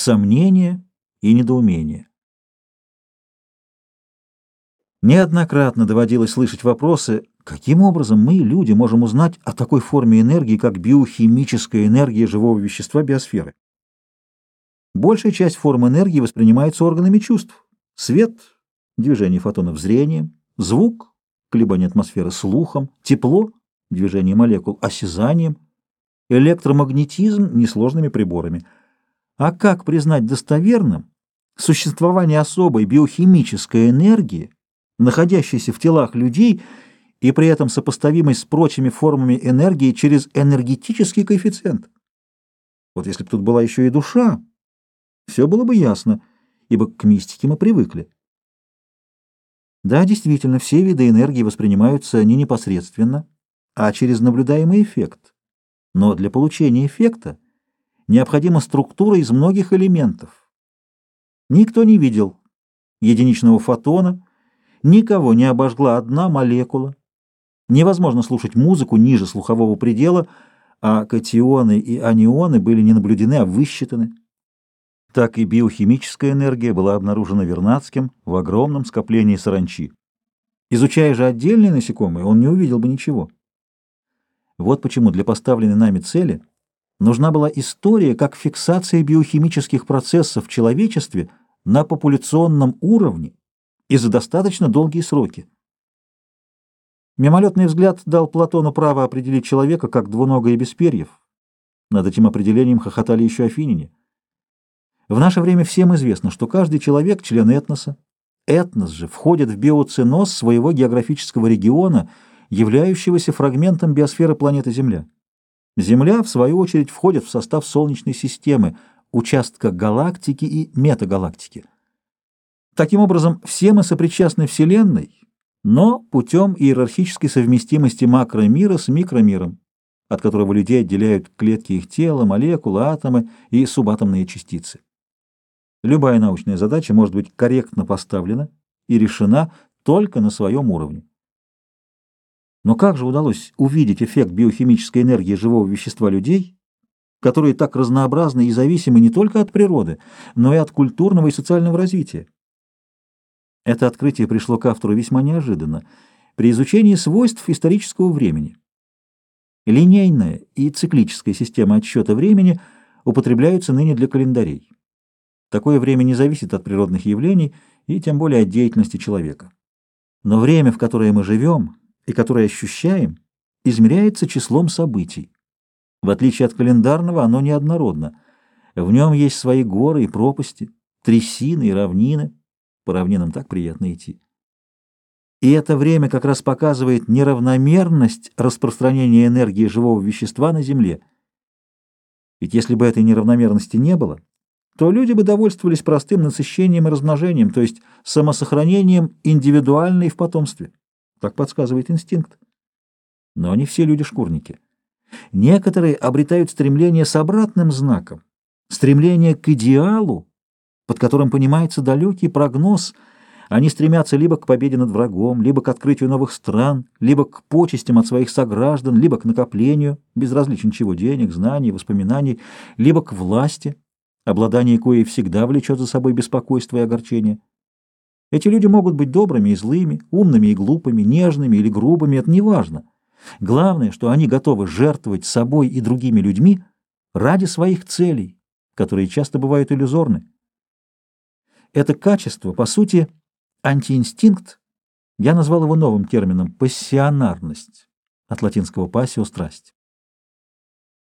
сомнение и недоумение. Неоднократно доводилось слышать вопросы, каким образом мы, люди, можем узнать о такой форме энергии, как биохимическая энергия живого вещества биосферы. Большая часть форм энергии воспринимается органами чувств. Свет – движение фотонов зрением, звук – колебание атмосферы слухом, тепло – движение молекул осязанием, электромагнетизм – несложными приборами. А как признать достоверным существование особой биохимической энергии, находящейся в телах людей и при этом сопоставимой с прочими формами энергии через энергетический коэффициент. Вот если бы тут была еще и душа, все было бы ясно, ибо к мистике мы привыкли. Да, действительно, все виды энергии воспринимаются не непосредственно, а через наблюдаемый эффект. Но для получения эффекта необходима структура из многих элементов. Никто не видел единичного фотона, Никого не обожгла одна молекула. Невозможно слушать музыку ниже слухового предела, а катионы и анионы были не наблюдены, а высчитаны. Так и биохимическая энергия была обнаружена Вернадским в огромном скоплении саранчи. Изучая же отдельные насекомые, он не увидел бы ничего. Вот почему для поставленной нами цели нужна была история как фиксация биохимических процессов в человечестве на популяционном уровне и за достаточно долгие сроки. Мимолетный взгляд дал Платону право определить человека как двуногое без перьев. Над этим определением хохотали еще афиняне. В наше время всем известно, что каждый человек — член этноса. Этнос же входит в биоценоз своего географического региона, являющегося фрагментом биосферы планеты Земля. Земля, в свою очередь, входит в состав Солнечной системы, участка галактики и метагалактики. Таким образом, все мы сопричастны Вселенной, но путем иерархической совместимости макромира с микромиром, от которого людей отделяют клетки их тела, молекулы, атомы и субатомные частицы. Любая научная задача может быть корректно поставлена и решена только на своем уровне. Но как же удалось увидеть эффект биохимической энергии живого вещества людей, которые так разнообразны и зависимы не только от природы, но и от культурного и социального развития? Это открытие пришло к автору весьма неожиданно, при изучении свойств исторического времени. Линейная и циклическая система отсчета времени употребляются ныне для календарей. Такое время не зависит от природных явлений и тем более от деятельности человека. Но время, в которое мы живем и которое ощущаем, измеряется числом событий. В отличие от календарного, оно неоднородно. В нем есть свои горы и пропасти, трясины и равнины, по равнинам так приятно идти. И это время как раз показывает неравномерность распространения энергии живого вещества на Земле. Ведь если бы этой неравномерности не было, то люди бы довольствовались простым насыщением и размножением, то есть самосохранением индивидуальной в потомстве. Так подсказывает инстинкт. Но не все люди шкурники. Некоторые обретают стремление с обратным знаком, стремление к идеалу, под которым понимается далекий прогноз. Они стремятся либо к победе над врагом, либо к открытию новых стран, либо к почестям от своих сограждан, либо к накоплению, безразлично чего, денег, знаний, воспоминаний, либо к власти, обладание коей всегда влечет за собой беспокойство и огорчение. Эти люди могут быть добрыми и злыми, умными и глупыми, нежными или грубыми, это не важно. Главное, что они готовы жертвовать собой и другими людьми ради своих целей, которые часто бывают иллюзорны. Это качество, по сути, антиинстинкт, я назвал его новым термином «пассионарность», от латинского «пассио» — страсть.